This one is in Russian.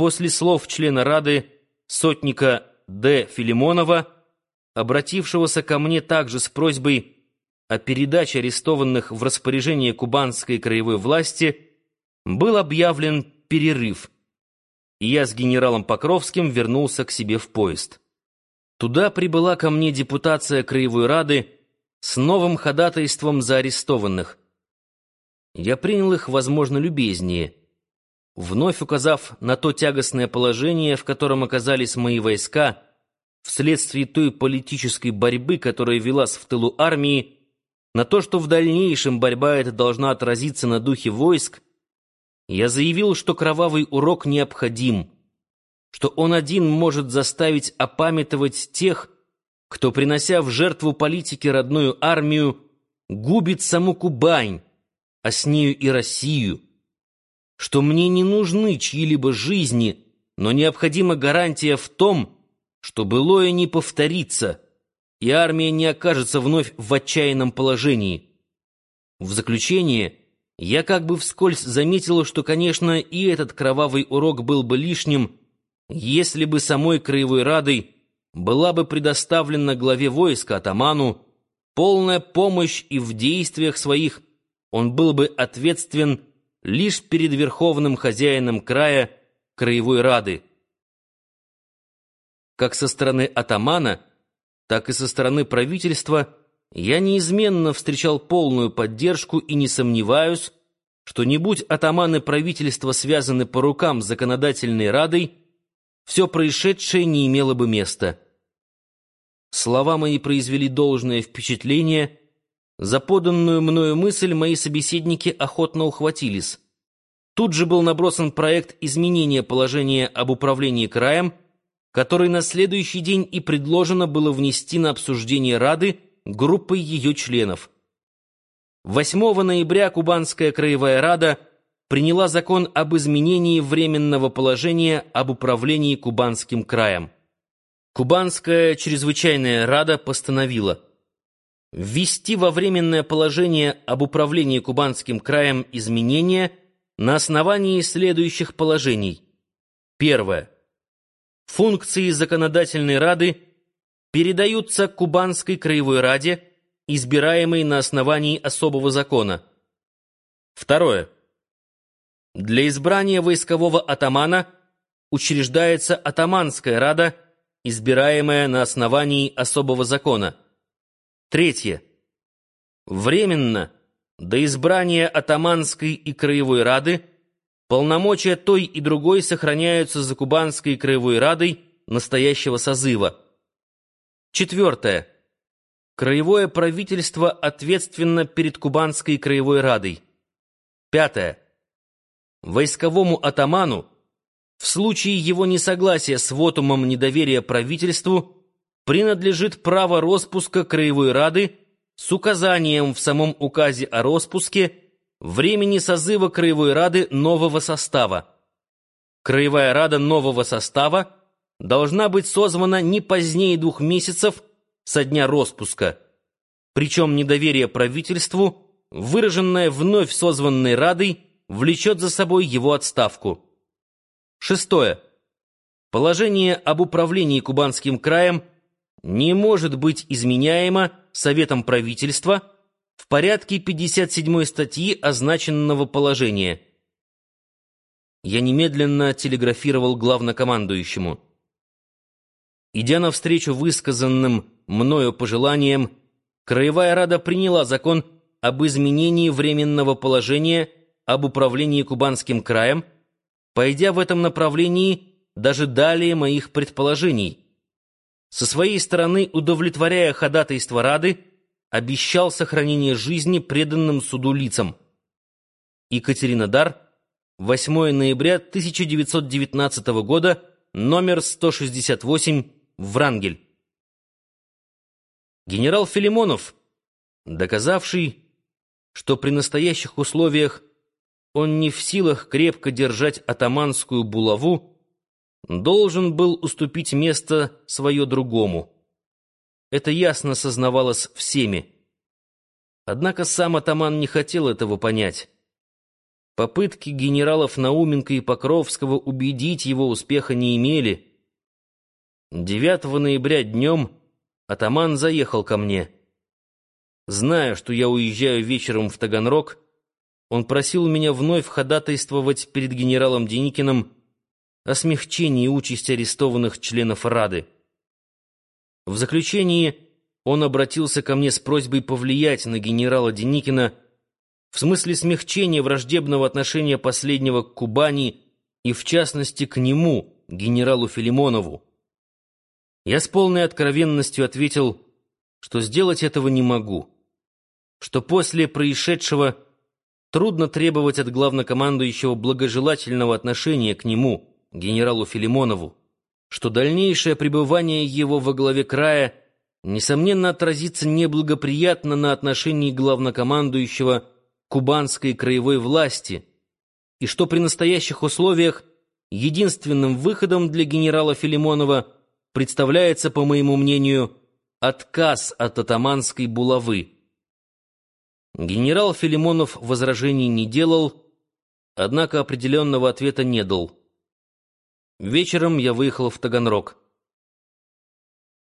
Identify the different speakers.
Speaker 1: после слов члена Рады сотника Д. Филимонова, обратившегося ко мне также с просьбой о передаче арестованных в распоряжение кубанской краевой власти, был объявлен перерыв, и я с генералом Покровским вернулся к себе в поезд. Туда прибыла ко мне депутация Краевой Рады с новым ходатайством за арестованных. Я принял их, возможно, любезнее, вновь указав на то тягостное положение, в котором оказались мои войска, вследствие той политической борьбы, которая велась в тылу армии, на то, что в дальнейшем борьба эта должна отразиться на духе войск, я заявил, что кровавый урок необходим — что он один может заставить опамятовать тех, кто, принося в жертву политике родную армию, губит саму Кубань, а с нею и Россию, что мне не нужны чьи-либо жизни, но необходима гарантия в том, что былое не повторится, и армия не окажется вновь в отчаянном положении. В заключение я как бы вскользь заметил, что, конечно, и этот кровавый урок был бы лишним, если бы самой Краевой Радой была бы предоставлена главе войска атаману полная помощь и в действиях своих он был бы ответственен лишь перед верховным хозяином края Краевой Рады. Как со стороны атамана, так и со стороны правительства я неизменно встречал полную поддержку и не сомневаюсь, что не будь атаманы правительства связаны по рукам с законодательной радой, все происшедшее не имело бы места. Слова мои произвели должное впечатление. За поданную мною мысль мои собеседники охотно ухватились. Тут же был набросан проект изменения положения об управлении краем, который на следующий день и предложено было внести на обсуждение Рады группой ее членов. 8 ноября Кубанская краевая рада – приняла закон об изменении временного положения об управлении Кубанским краем. Кубанская чрезвычайная рада постановила ввести во временное положение об управлении Кубанским краем изменения на основании следующих положений. Первое. Функции законодательной рады передаются Кубанской краевой раде, избираемой на основании особого закона. Второе. Для избрания войскового атамана учреждается атаманская рада, избираемая на основании особого закона. Третье. Временно до избрания атаманской и краевой рады полномочия той и другой сохраняются за Кубанской краевой радой настоящего созыва. Четвертое. Краевое правительство ответственно перед Кубанской краевой радой. Пятое войсковому атаману в случае его несогласия с вотумом недоверия правительству принадлежит право распуска Краевой Рады с указанием в самом указе о распуске времени созыва Краевой Рады нового состава. Краевая Рада нового состава должна быть созвана не позднее двух месяцев со дня распуска, причем недоверие правительству, выраженное вновь созванной Радой, влечет за собой его отставку. Шестое. Положение об управлении Кубанским краем не может быть изменяемо Советом правительства в порядке 57 статьи означенного положения. Я немедленно телеграфировал главнокомандующему. Идя навстречу высказанным мною пожеланиям, Краевая Рада приняла закон об изменении временного положения об управлении Кубанским краем, пойдя в этом направлении даже далее моих предположений. Со своей стороны, удовлетворяя ходатайство Рады, обещал сохранение жизни преданным суду лицам. Екатеринодар, 8 ноября 1919 года, номер 168, Врангель. Генерал Филимонов, доказавший, что при настоящих условиях он не в силах крепко держать атаманскую булаву, должен был уступить место свое другому. Это ясно сознавалось всеми. Однако сам атаман не хотел этого понять. Попытки генералов Науменко и Покровского убедить его успеха не имели. 9 ноября днем атаман заехал ко мне. Зная, что я уезжаю вечером в Таганрог, он просил меня вновь ходатайствовать перед генералом Деникиным о смягчении участи арестованных членов Рады. В заключении он обратился ко мне с просьбой повлиять на генерала Деникина в смысле смягчения враждебного отношения последнего к Кубани и, в частности, к нему, генералу Филимонову. Я с полной откровенностью ответил, что сделать этого не могу, что после происшедшего трудно требовать от главнокомандующего благожелательного отношения к нему, генералу Филимонову, что дальнейшее пребывание его во главе края несомненно отразится неблагоприятно на отношении главнокомандующего кубанской краевой власти, и что при настоящих условиях единственным выходом для генерала Филимонова представляется, по моему мнению, отказ от атаманской булавы. Генерал Филимонов возражений не делал, однако определенного ответа не дал. Вечером я выехал в Таганрог.